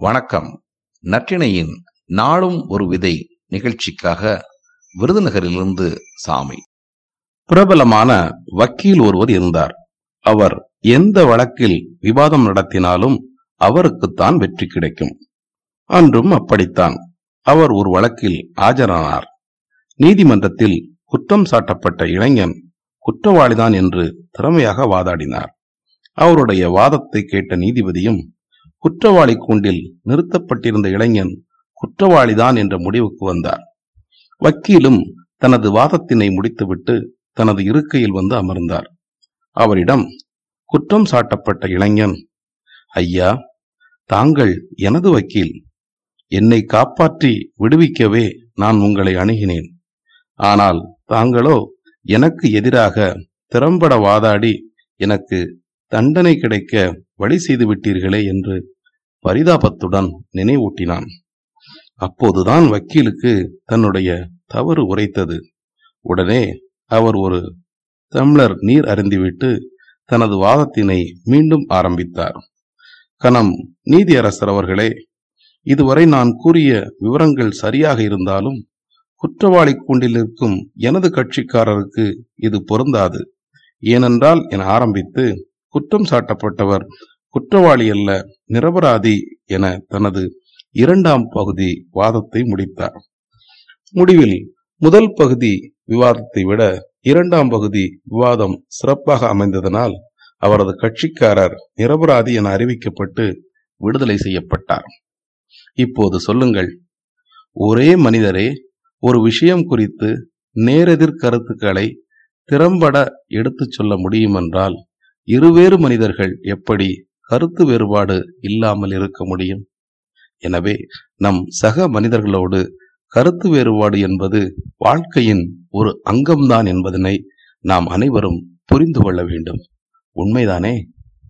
வணக்கம். நற்றிணையின் நாளும் ஒரு விதை நிகழ்ச்சிக்காக விருதுநகரிலிருந்து சாமி. பிரபலமான வக்கீல் ஒருவர் இருந்தார். அவர் எந்த வழக்கில் விவாதம் நடத்தினாலும் அவருக்குத்தான் வெற்றி கிடைக்கும். அன்றும் அப்படித்தான். அவர் ஒரு வழக்கில் ஆஜரானார். நீதிமன்றத்தில் குற்றம் சாட்டப்பட்ட இளைஞன் குற்றவாளிதான் என்று திறமையாக வாதாடினார். அவருடைய வாதத்தை கேட்ட நீதிபதியும் குற்றவாளி கூண்டில் நிறுத்தப்பட்டிருந்த இளைஞன் குற்றவாளிதான் என்ற முடிவுக்கு வந்தார். வக்கீலும் தனது வாதத்தினை முடித்துவிட்டு தனது இருக்கையில் வந்து அமர்ந்தார். அவரிடம் குற்றம் சாட்டப்பட்ட இளைஞன் ஐயா தாங்கள் எனது வக்கீல். என்னை காப்பாற்றி விடுவிக்கவே நான் உங்களை அணுகினேன். ஆனால் தாங்களோ எனக்கு எதிராக திறம்பட வாதாடி எனக்கு தண்டனை கிடைக்க வழி செய்து விட்டீர்களே என்று பரிதாபத்துடன் நினைவூட்டினான். அப்போதுதான் வக்கீலுக்கு தன்னுடைய தவறு உரைத்தது. உடனே அவர் ஒரு தமிழர் நீர் அருந்திவிட்டு தனது வாதத்தினை மீண்டும் ஆரம்பித்தார். கணம் நீதியரசர் அவர்களே இதுவரை நான் கூறிய விவரங்கள் சரியாக இருந்தாலும் குற்றவாளி கூண்டில் இருக்கும் எனது கட்சிக்காரருக்கு இது பொருந்தாது. ஏனென்றால் என ஆரம்பித்து குற்றம் சாட்டப்பட்டவர் குற்றவாளி அல்ல நிரபராதி என தனது இரண்டாம் பகுதி வாதத்தை முடித்தார். முடிவில் முதல் பகுதி விவாதத்தை விட இரண்டாம் பகுதி விவாதம் சிறப்பாக அமைந்ததனால் அவரது கட்சிக்காரர் நிரபராதி என அறிவிக்கப்பட்டு விடுதலை செய்யப்பட்டார். இப்போது சொல்லுங்கள் ஒரே மனிதரே ஒரு விஷயம் குறித்து நேரெதிர் கருத்துக்களை திறம்பட எடுத்துச் சொல்ல முடியுமென்றால் இருவேறு மனிதர்கள் எப்படி கருத்து வேறுபாடு இல்லாமல் இருக்க முடியும்? எனவே நம் சக மனிதர்களோடு கருத்து வேறுபாடு என்பது வாழ்க்கையின் ஒரு அங்கம்தான் என்பதனை நாம் அனைவரும் புரிந்து கொள்ள வேண்டும். உண்மைதானே?